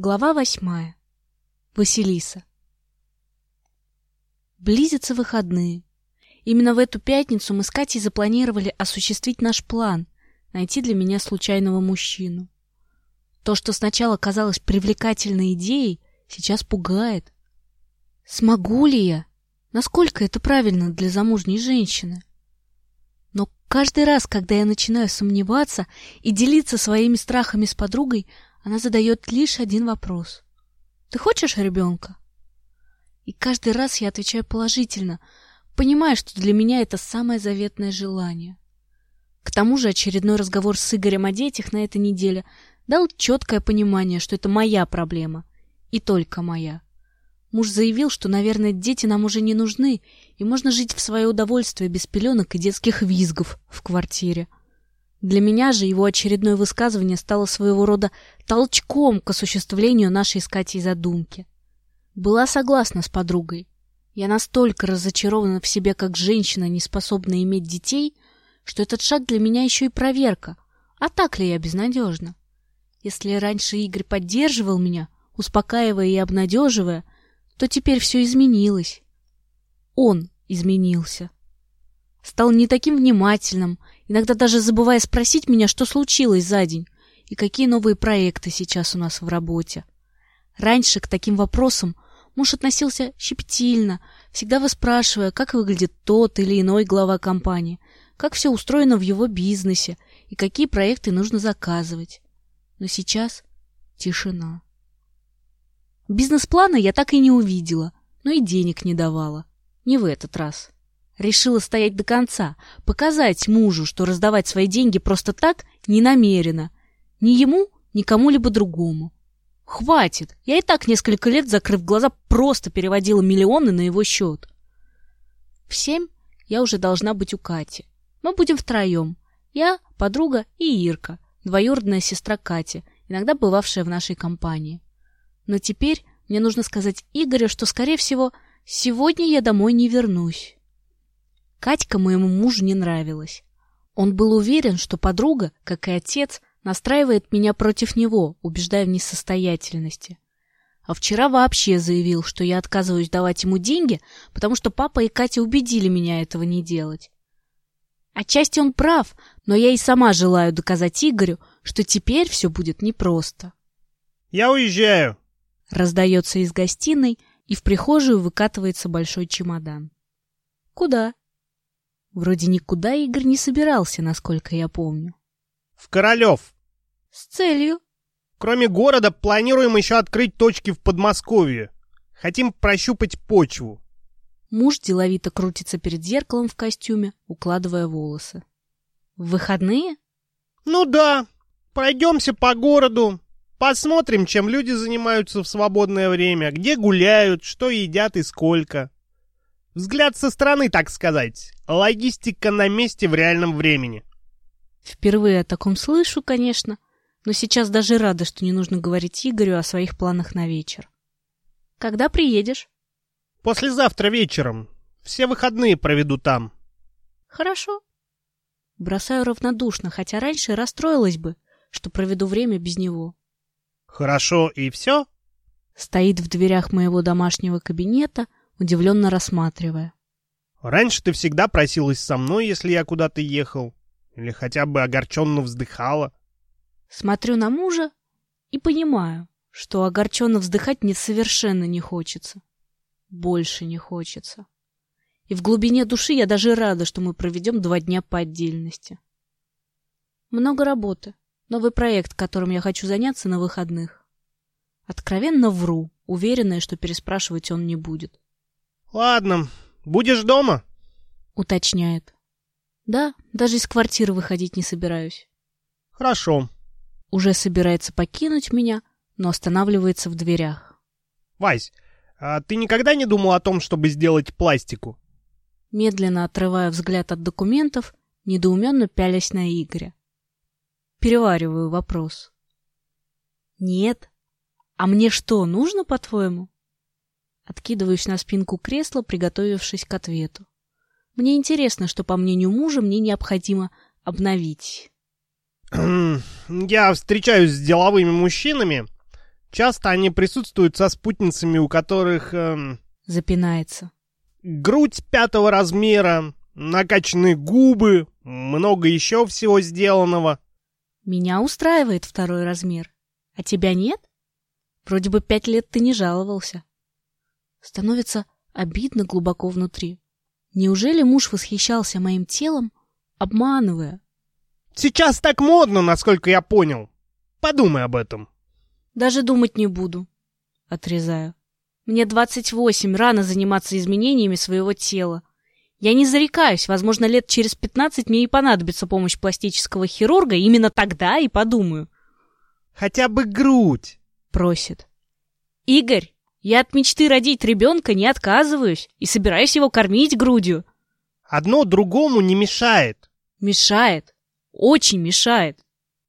Глава восьмая. Василиса. Близятся выходные. Именно в эту пятницу мы с Катей запланировали осуществить наш план — найти для меня случайного мужчину. То, что сначала казалось привлекательной идеей, сейчас пугает. Смогу ли я? Насколько это правильно для замужней женщины? Но каждый раз, когда я начинаю сомневаться и делиться своими страхами с подругой, она задает лишь один вопрос. «Ты хочешь ребенка?» И каждый раз я отвечаю положительно, понимая, что для меня это самое заветное желание. К тому же очередной разговор с Игорем о детях на этой неделе дал четкое понимание, что это моя проблема, и только моя. Муж заявил, что, наверное, дети нам уже не нужны, и можно жить в свое удовольствие без пеленок и детских визгов в квартире. Для меня же его очередное высказывание стало своего рода толчком к осуществлению нашей с Катей задумки. Была согласна с подругой. Я настолько разочарована в себе как женщина, не способная иметь детей, что этот шаг для меня еще и проверка. А так ли я безнадежна? Если раньше Игорь поддерживал меня, успокаивая и обнадеживая, то теперь все изменилось. Он изменился. Стал не таким внимательным, иногда даже забывая спросить меня, что случилось за день и какие новые проекты сейчас у нас в работе. Раньше к таким вопросам муж относился щепетильно, всегда выспрашивая, как выглядит тот или иной глава компании, как все устроено в его бизнесе и какие проекты нужно заказывать. Но сейчас тишина. Бизнес-плана я так и не увидела, но и денег не давала. Не в этот раз. Решила стоять до конца, показать мужу, что раздавать свои деньги просто так не намерена. Ни ему, ни кому-либо другому. Хватит! Я и так несколько лет, закрыв глаза, просто переводила миллионы на его счет. В семь я уже должна быть у Кати. Мы будем втроем. Я, подруга и Ирка, двоюродная сестра Кати, иногда бывавшая в нашей компании. Но теперь мне нужно сказать Игорю, что, скорее всего, сегодня я домой не вернусь. Катька моему мужу не нравилась. Он был уверен, что подруга, как и отец, настраивает меня против него, убеждая в несостоятельности. А вчера вообще заявил, что я отказываюсь давать ему деньги, потому что папа и Катя убедили меня этого не делать. Отчасти он прав, но я и сама желаю доказать Игорю, что теперь все будет непросто. «Я уезжаю», Раздается из гостиной, и в прихожую выкатывается большой чемодан. Куда? Вроде никуда Игорь не собирался, насколько я помню. В Королев. С целью? Кроме города, планируем еще открыть точки в Подмосковье. Хотим прощупать почву. Муж деловито крутится перед зеркалом в костюме, укладывая волосы. В выходные? Ну да. Пройдемся по городу, Посмотрим, чем люди занимаются в свободное время, где гуляют, что едят и сколько. Взгляд со стороны, так сказать. Логистика на месте в реальном времени. Впервые о таком слышу, конечно, но сейчас даже рада, что не нужно говорить Игорю о своих планах на вечер. Когда приедешь? Послезавтра вечером. Все выходные проведу там. Хорошо. Бросаю равнодушно, хотя раньше расстроилась бы, что проведу время без него. Хорошо, и все? Стоит в дверях моего домашнего кабинета, удивленно рассматривая. Раньше ты всегда просилась со мной, если я куда-то ехал. Или хотя бы огорченно вздыхала. Смотрю на мужа и понимаю, что огорченно вздыхать мне совершенно не хочется. Больше не хочется. И в глубине души я даже рада, что мы проведем два дня по отдельности. Много работы. Новый проект, которым я хочу заняться на выходных. Откровенно вру, уверенная, что переспрашивать он не будет. Ладно, будешь дома? Уточняет. Да, даже из квартиры выходить не собираюсь. Хорошо. Уже собирается покинуть меня, но останавливается в дверях. Вась, а ты никогда не думал о том, чтобы сделать пластику? Медленно отрывая взгляд от документов, недоуменно пялясь на Игоря. Перевариваю вопрос. Нет. А мне что, нужно, по-твоему? Откидываюсь на спинку кресла, приготовившись к ответу. Мне интересно, что, по мнению мужа, мне необходимо обновить. Я встречаюсь с деловыми мужчинами. Часто они присутствуют со спутницами, у которых... Эм, Запинается. грудь пятого размера, накачанные губы, много еще всего сделанного. Меня устраивает второй размер. А тебя нет? Вроде бы пять лет ты не жаловался. Становится обидно глубоко внутри. Неужели муж восхищался моим телом, обманывая? Сейчас так модно, насколько я понял. Подумай об этом. Даже думать не буду. Отрезаю. Мне 28, рано заниматься изменениями своего тела. Я не зарекаюсь, возможно, лет через 15 мне и понадобится помощь пластического хирурга, именно тогда и подумаю. Хотя бы грудь. Просит. Игорь, я от мечты родить ребенка не отказываюсь и собираюсь его кормить грудью. Одно другому не мешает. Мешает. Очень мешает.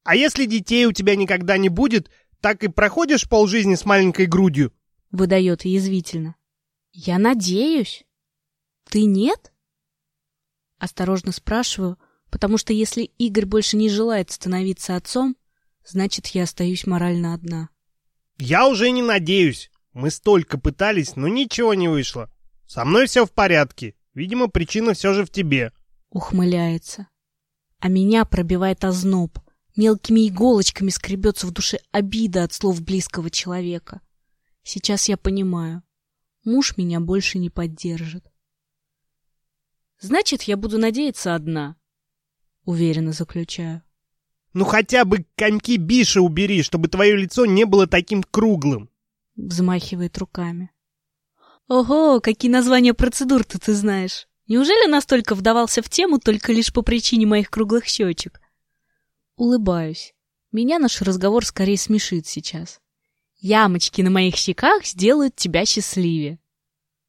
А если детей у тебя никогда не будет, так и проходишь полжизни с маленькой грудью? Выдает язвительно. Я надеюсь. Ты нет? Осторожно спрашиваю, потому что если Игорь больше не желает становиться отцом, значит, я остаюсь морально одна. Я уже не надеюсь. Мы столько пытались, но ничего не вышло. Со мной все в порядке. Видимо, причина все же в тебе. Ухмыляется. А меня пробивает озноб. Мелкими иголочками скребется в душе обида от слов близкого человека. Сейчас я понимаю. Муж меня больше не поддержит. Значит, я буду надеяться одна. Уверенно заключаю. Ну хотя бы коньки Биша убери, чтобы твое лицо не было таким круглым. Взмахивает руками. Ого, какие названия процедур-то ты знаешь. Неужели настолько вдавался в тему только лишь по причине моих круглых щечек? Улыбаюсь. Меня наш разговор скорее смешит сейчас. Ямочки на моих щеках сделают тебя счастливее.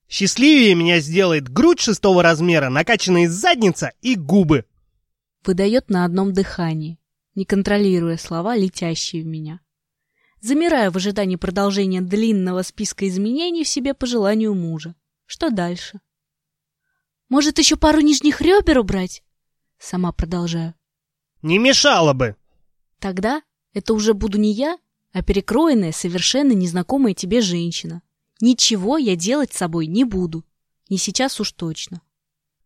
Счастливее меня сделает грудь шестого размера, накачанная задница и губы. Выдает на одном дыхании, не контролируя слова, летящие в меня. Замираю в ожидании продолжения длинного списка изменений в себе по желанию мужа. Что дальше? Может, еще пару нижних ребер убрать? Сама продолжаю. Не мешало бы. Тогда это уже буду не я, а перекроенная, совершенно незнакомая тебе женщина. Ничего я делать с собой не буду. Не сейчас уж точно.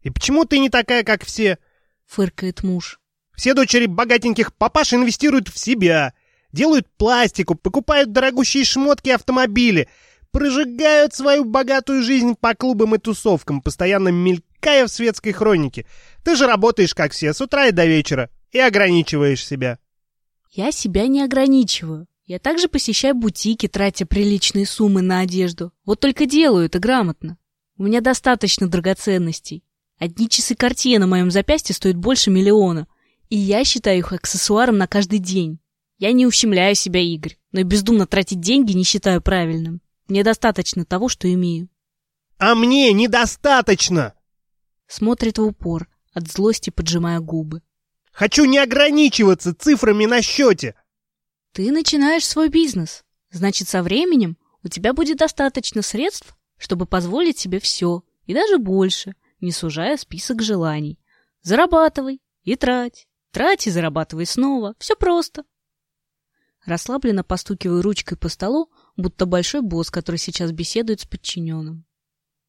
И почему ты не такая, как все? Фыркает муж. Все дочери богатеньких папаш инвестируют в себя, делают пластику, покупают дорогущие шмотки и автомобили, прожигают свою богатую жизнь по клубам и тусовкам, постоянно мелькая в светской хронике. Ты же работаешь, как все, с утра и до вечера, и ограничиваешь себя. Я себя не ограничиваю. Я также посещаю бутики, тратя приличные суммы на одежду. Вот только делаю это грамотно. У меня достаточно драгоценностей. Одни часы Cartier на моем запястье стоят больше миллиона. И я считаю их аксессуаром на каждый день. Я не ущемляю себя, Игорь, но и бездумно тратить деньги не считаю правильным. Мне достаточно того, что имею. А мне недостаточно! Смотрит в упор, от злости поджимая губы. Хочу не ограничиваться цифрами на счете. Ты начинаешь свой бизнес. Значит, со временем у тебя будет достаточно средств, чтобы позволить себе все, и даже больше, не сужая список желаний. Зарабатывай и трать. Трать и зарабатывай снова. Все просто. Расслабленно постукиваю ручкой по столу, будто большой босс, который сейчас беседует с подчиненным.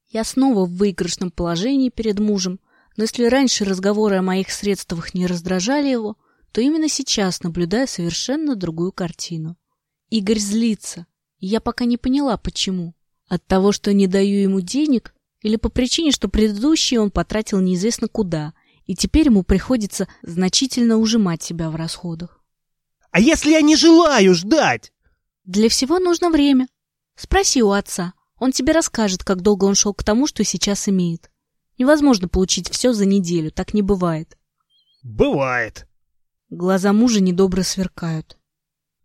Я снова в выигрышном положении перед мужем, но если раньше разговоры о моих средствах не раздражали его, то именно сейчас наблюдаю совершенно другую картину. Игорь злится, и я пока не поняла, почему. От того, что не даю ему денег, или по причине, что предыдущие он потратил неизвестно куда, и теперь ему приходится значительно ужимать себя в расходах. А если я не желаю ждать? Для всего нужно время. Спроси у отца. Он тебе расскажет, как долго он шел к тому, что сейчас имеет. Невозможно получить все за неделю, так не бывает. Бывает. Глаза мужа недобро сверкают.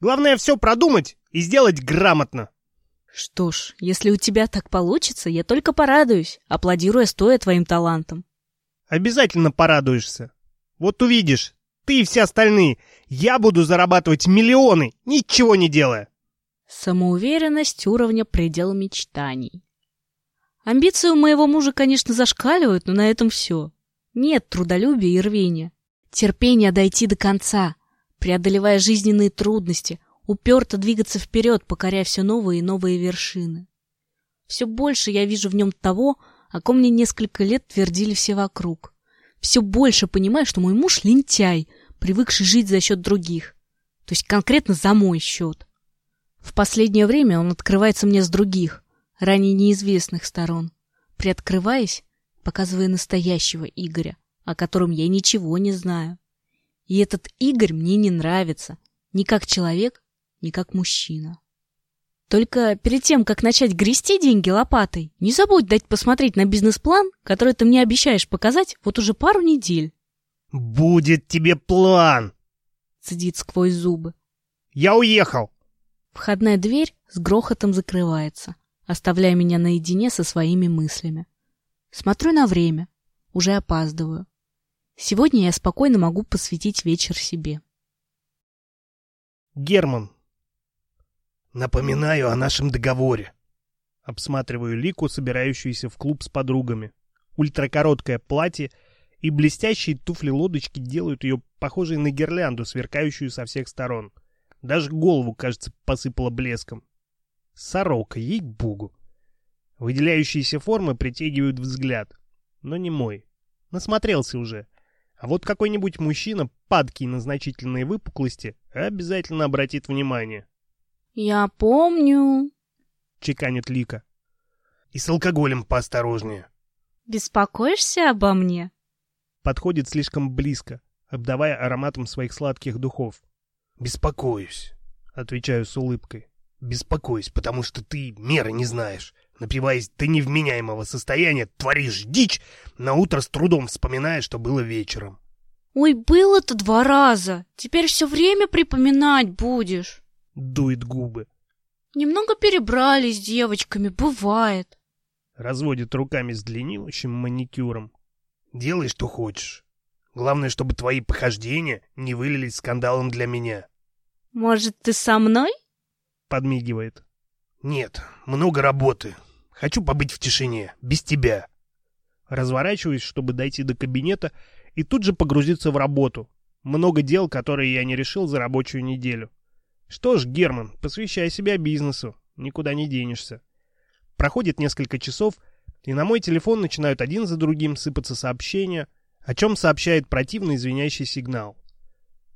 Главное все продумать и сделать грамотно. Что ж, если у тебя так получится, я только порадуюсь, аплодируя стоя твоим талантам. Обязательно порадуешься. Вот увидишь, ты и все остальные. Я буду зарабатывать миллионы, ничего не делая. Самоуверенность уровня предел мечтаний. Амбиции у моего мужа, конечно, зашкаливают, но на этом все. Нет трудолюбия и рвения. Терпения дойти до конца, преодолевая жизненные трудности, Уперто двигаться вперед, покоряя все новые и новые вершины. Все больше я вижу в нем того, о ком мне несколько лет твердили все вокруг. Все больше понимаю, что мой муж лентяй, привыкший жить за счет других. То есть конкретно за мой счет. В последнее время он открывается мне с других, ранее неизвестных сторон, приоткрываясь, показывая настоящего Игоря, о котором я ничего не знаю. И этот Игорь мне не нравится, ни как человек, ни как мужчина. Только перед тем, как начать грести деньги лопатой, не забудь дать посмотреть на бизнес-план, который ты мне обещаешь показать вот уже пару недель. «Будет тебе план!» — цедит сквозь зубы. «Я уехал!» Входная дверь с грохотом закрывается, оставляя меня наедине со своими мыслями. Смотрю на время. Уже опаздываю. Сегодня я спокойно могу посвятить вечер себе. Герман. Напоминаю о нашем договоре. Обсматриваю Лику, собирающуюся в клуб с подругами. Ультракороткое платье и блестящие туфли-лодочки делают ее похожей на гирлянду, сверкающую со всех сторон. Даже голову, кажется, посыпала блеском. Сорока, ей-богу. Выделяющиеся формы притягивают взгляд. Но не мой. Насмотрелся уже. А вот какой-нибудь мужчина, падкий на значительные выпуклости, обязательно обратит внимание. «Я помню», — чеканит Лика. «И с алкоголем поосторожнее». «Беспокоишься обо мне?» Подходит слишком близко, обдавая ароматом своих сладких духов. «Беспокоюсь», — отвечаю с улыбкой. «Беспокоюсь, потому что ты меры не знаешь. Напиваясь до невменяемого состояния, творишь дичь, на утро с трудом вспоминая, что было вечером». «Ой, было-то два раза. Теперь все время припоминать будешь». Дует губы. «Немного перебрали с девочками, бывает». Разводит руками с длиннющим маникюром. «Делай, что хочешь. Главное, чтобы твои похождения не вылились скандалом для меня». «Может, ты со мной?» Подмигивает. «Нет, много работы. Хочу побыть в тишине, без тебя». Разворачиваюсь, чтобы дойти до кабинета и тут же погрузиться в работу. Много дел, которые я не решил за рабочую неделю. Что ж, Герман, посвящай себя бизнесу, никуда не денешься. Проходит несколько часов, и на мой телефон начинают один за другим сыпаться сообщения, о чем сообщает противный звенящий сигнал.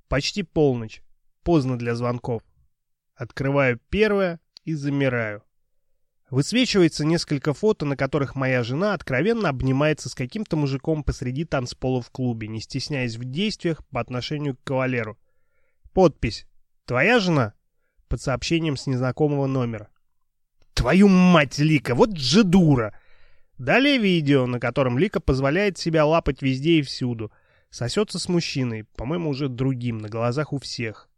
Почти полночь. Поздно для звонков. Открываю первое и замираю. Высвечивается несколько фото, на которых моя жена откровенно обнимается с каким-то мужиком посреди танцпола в клубе, не стесняясь в действиях по отношению к кавалеру. Подпись «Твоя жена?» под сообщением с незнакомого номера. «Твою мать, Лика, вот же дура!» Далее видео, на котором Лика позволяет себя лапать везде и всюду. Сосется с мужчиной, по-моему, уже другим, на глазах у всех.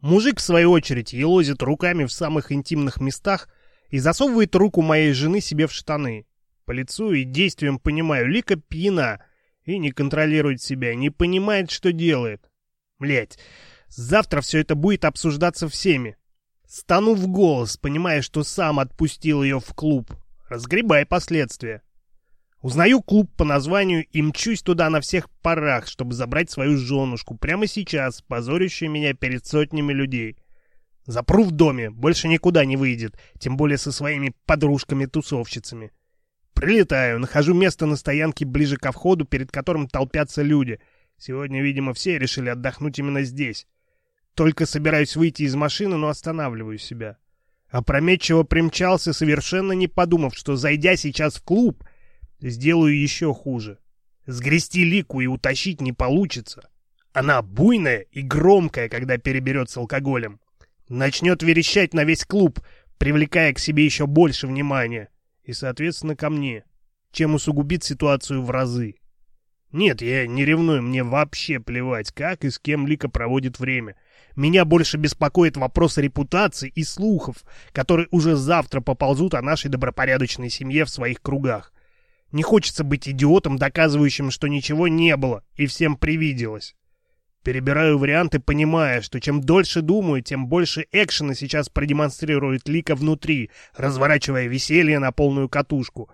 Мужик, в свою очередь, елозит руками в самых интимных местах и засовывает руку моей жены себе в штаны. По лицу и действиям понимаю, Лика пьяна и не контролирует себя, не понимает, что делает. Блять, завтра все это будет обсуждаться всеми. Стану в голос, понимая, что сам отпустил ее в клуб. Разгребай последствия. Узнаю клуб по названию и мчусь туда на всех парах, чтобы забрать свою женушку прямо сейчас, позорящую меня перед сотнями людей. Запру в доме, больше никуда не выйдет, тем более со своими подружками-тусовщицами. Прилетаю, нахожу место на стоянке ближе ко входу, перед которым толпятся люди. Сегодня, видимо, все решили отдохнуть именно здесь. Только собираюсь выйти из машины, но останавливаю себя. Опрометчиво примчался, совершенно не подумав, что, зайдя сейчас в клуб, Сделаю еще хуже. Сгрести лику и утащить не получится. Она буйная и громкая, когда переберет с алкоголем. Начнет верещать на весь клуб, привлекая к себе еще больше внимания. И, соответственно, ко мне. Чем усугубит ситуацию в разы. Нет, я не ревную, мне вообще плевать, как и с кем Лика проводит время. Меня больше беспокоит вопрос репутации и слухов, которые уже завтра поползут о нашей добропорядочной семье в своих кругах. Не хочется быть идиотом, доказывающим, что ничего не было и всем привиделось. Перебираю варианты, понимая, что чем дольше думаю, тем больше экшена сейчас продемонстрирует Лика внутри, разворачивая веселье на полную катушку.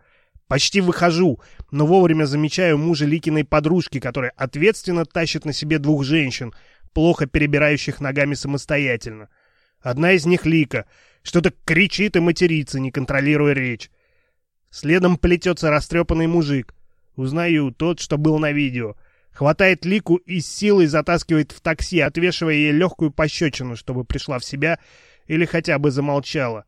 Почти выхожу, но вовремя замечаю мужа Ликиной подружки, которая ответственно тащит на себе двух женщин, плохо перебирающих ногами самостоятельно. Одна из них Лика. Что-то кричит и матерится, не контролируя речь. Следом плетется растрепанный мужик. Узнаю, тот, что был на видео. Хватает Лику и с силой затаскивает в такси, отвешивая ей легкую пощечину, чтобы пришла в себя или хотя бы замолчала.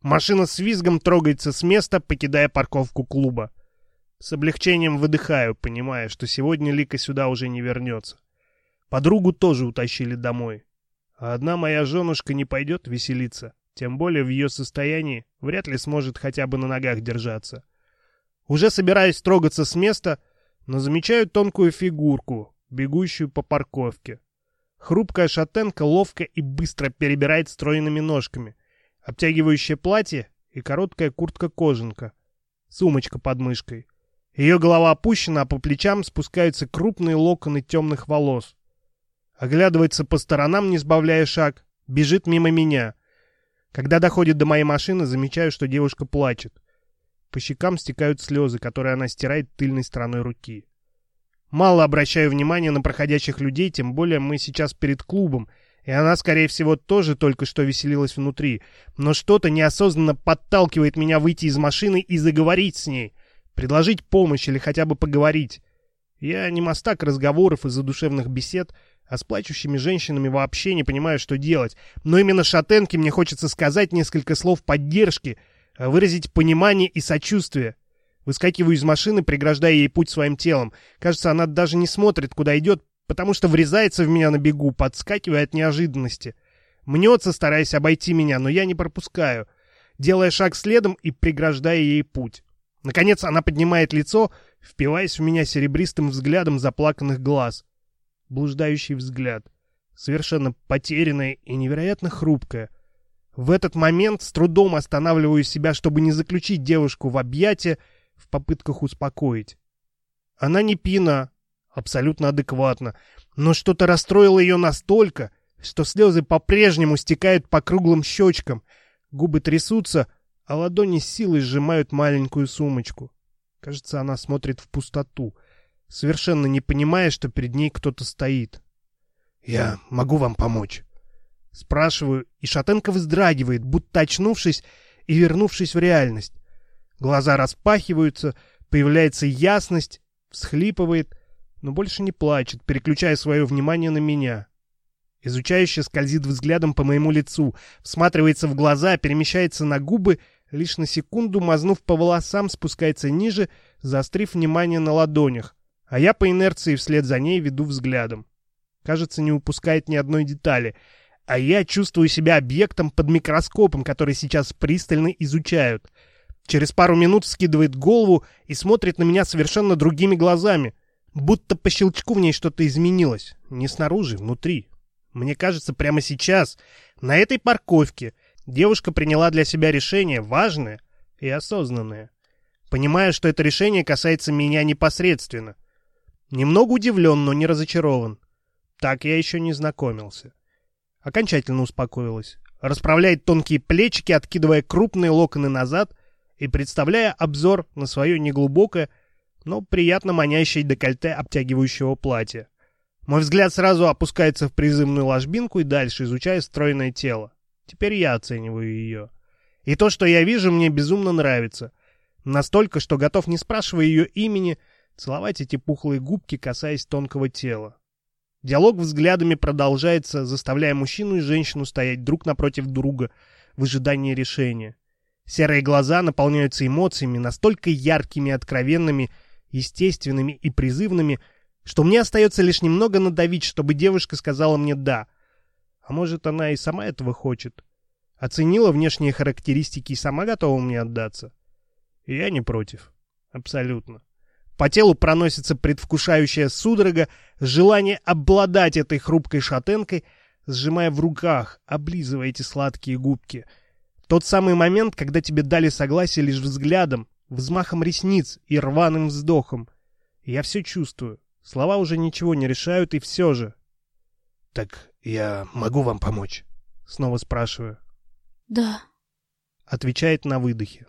Машина с визгом трогается с места, покидая парковку клуба. С облегчением выдыхаю, понимая, что сегодня Лика сюда уже не вернется. Подругу тоже утащили домой. А одна моя женушка не пойдет веселиться. Тем более в ее состоянии вряд ли сможет хотя бы на ногах держаться. Уже собираюсь трогаться с места, но замечаю тонкую фигурку, бегущую по парковке. Хрупкая шатенка ловко и быстро перебирает стройными ножками. Обтягивающее платье и короткая куртка-кожанка. Сумочка под мышкой. Ее голова опущена, а по плечам спускаются крупные локоны темных волос. Оглядывается по сторонам, не сбавляя шаг. Бежит мимо меня. Когда доходит до моей машины, замечаю, что девушка плачет. По щекам стекают слезы, которые она стирает тыльной стороной руки. Мало обращаю внимания на проходящих людей, тем более мы сейчас перед клубом, и она, скорее всего, тоже только что веселилась внутри. Но что-то неосознанно подталкивает меня выйти из машины и заговорить с ней, предложить помощь или хотя бы поговорить. Я не мастак разговоров и задушевных бесед, а с плачущими женщинами вообще не понимаю, что делать. Но именно шатенке мне хочется сказать несколько слов поддержки, выразить понимание и сочувствие. Выскакиваю из машины, преграждая ей путь своим телом. Кажется, она даже не смотрит, куда идет, потому что врезается в меня на бегу, подскакивая от неожиданности. Мнется, стараясь обойти меня, но я не пропускаю, делая шаг следом и преграждая ей путь. Наконец она поднимает лицо, впиваясь в меня серебристым взглядом заплаканных глаз. Блуждающий взгляд. Совершенно потерянная и невероятно хрупкая. В этот момент с трудом останавливаю себя, чтобы не заключить девушку в объятия, в попытках успокоить. Она не пьяна, абсолютно адекватна, но что-то расстроило ее настолько, что слезы по-прежнему стекают по круглым щечкам, губы трясутся, а ладони с силой сжимают маленькую сумочку. Кажется, она смотрит в пустоту, совершенно не понимая, что перед ней кто-то стоит. «Я могу вам помочь?» Спрашиваю, и Шатенко вздрагивает, будто очнувшись и вернувшись в реальность. Глаза распахиваются, появляется ясность, всхлипывает, но больше не плачет, переключая свое внимание на меня. Изучающе скользит взглядом по моему лицу, всматривается в глаза, перемещается на губы, лишь на секунду, мазнув по волосам, спускается ниже, заострив внимание на ладонях, а я по инерции вслед за ней веду взглядом. Кажется, не упускает ни одной детали, а я чувствую себя объектом под микроскопом, который сейчас пристально изучают — Через пару минут скидывает голову и смотрит на меня совершенно другими глазами. Будто по щелчку в ней что-то изменилось. Не снаружи, внутри. Мне кажется, прямо сейчас, на этой парковке, девушка приняла для себя решение важное и осознанное. Понимая, что это решение касается меня непосредственно. Немного удивлен, но не разочарован. Так я еще не знакомился. Окончательно успокоилась. Расправляет тонкие плечики, откидывая крупные локоны назад — и представляя обзор на свое неглубокое, но приятно манящее декольте обтягивающего платья. Мой взгляд сразу опускается в призывную ложбинку и дальше изучая стройное тело. Теперь я оцениваю ее. И то, что я вижу, мне безумно нравится. Настолько, что готов, не спрашивая ее имени, целовать эти пухлые губки, касаясь тонкого тела. Диалог взглядами продолжается, заставляя мужчину и женщину стоять друг напротив друга в ожидании решения. Серые глаза наполняются эмоциями, настолько яркими, откровенными, естественными и призывными, что мне остается лишь немного надавить, чтобы девушка сказала мне «да». А может, она и сама этого хочет. Оценила внешние характеристики и сама готова мне отдаться. И я не против. Абсолютно. По телу проносится предвкушающая судорога, желание обладать этой хрупкой шатенкой, сжимая в руках, облизывая эти сладкие губки — тот самый момент, когда тебе дали согласие лишь взглядом, взмахом ресниц и рваным вздохом. Я все чувствую. Слова уже ничего не решают, и все же. — Так я могу вам помочь? — снова спрашиваю. — Да. — отвечает на выдохе.